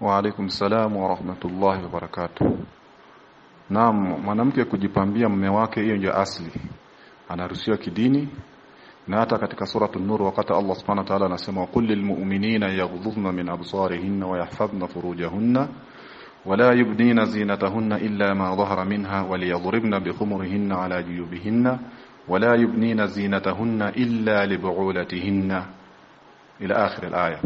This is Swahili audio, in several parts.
Wa alaikum salam wa rahmatullahi wa barakatuh. Naam, mwanamke kujipambia mume wake hiyo ndio asli. Anaruhusiwa kidini na hata katika suratul nur wakati Allah subhanahu wa ta'ala anasema qul lil mu'minina yaghdhudna min absarihinna wa yahfazna furujahunna ولا يبدين زينتهن إلا ما ظهر منها وليضربن بخمرهن على جيوبهن ولا يبنين زينتهن إلا لبعولتهن إلى آخر الآية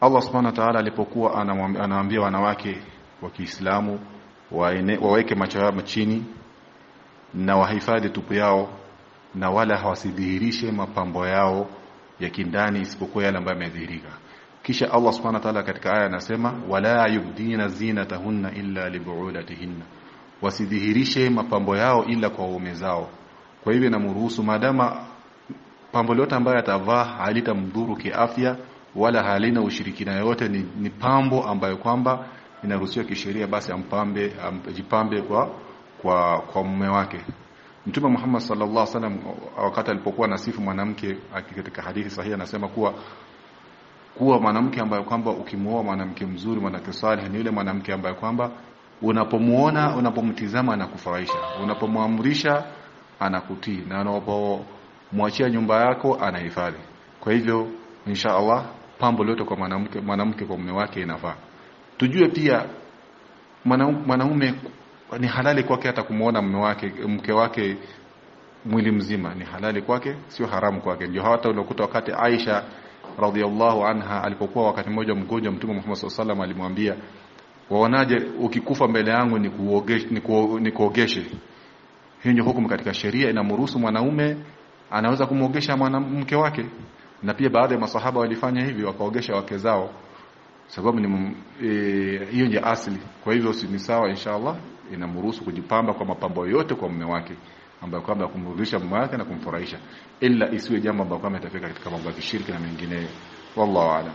Allah subhanahu wa ta'ala alipokuwa anawaambia wanawake wa Kiislamu waweke macho yao chini na wahifadhi tupu yao na wala hawasidhihirishe mapambo yao ya kindani isipokuwa yale ambayo yamedhihirika. Kisha Allah subhanahu wa ta'ala katika aya anasema wala yubdina zinatahunna illa libuulatihinna. Wasidhihirishe mapambo yao ila kwa waume zao. Kwa hivyo namruhusu madama pambo lote ambayo atavaa halitamdhuru kiafya wala halina ushirikina yote ni, ni pambo ambayo kwamba inaruhusiwa kisheria basi ampambe ajipambe kwa kwa kwa mume wake. Mtume Muhammad sallallahu alaihi wasallam wakati alipokuwa nasifu mwanamke katika hadithi sahihi anasema kuwa kuwa mwanamke ambaye kwamba ukimuoa mwanamke mzuri mwanamke salih ni yule mwanamke ambaye kwamba unapomuona unapomtizama anakufurahisha unapomwamrisha anakutii na unapomwachia nyumba yako anahifadhi. Kwa hivyo insha Allah pambo lote kwa mwanamke mwanamke kwa mume wake inafaa. Tujue pia mwanaume ni halali kwake hata kumuona mume wake mke wake mwili mzima. Ni halali kwake sio haramu kwake. Ndio hata unakuta wakati Aisha radhiallahu anha alipokuwa wakati mmoja mgonjwa mtume Muhammad sallallahu alimwambia waonaje ukikufa mbele yangu ni kuogeshe ni, ni kuogeshe? Hiyo ndio hukumu katika sheria inamruhusu mwanaume anaweza kumwogesha mwanamke wake na pia baadhi ya masahaba walifanya hivi wakaogesha wake zao sababu ni e, hiyo ndio asili kwa hivyo si sawa inshallah inamruhusu kujipamba kwa mapambo yote kwa mume wake ambayo kwamba kumrudisha mume wake na kumfurahisha ila isiwe jambo ambalo kwamba itafika katika mambo ya kishiriki na mengineyo. Wallahu aalam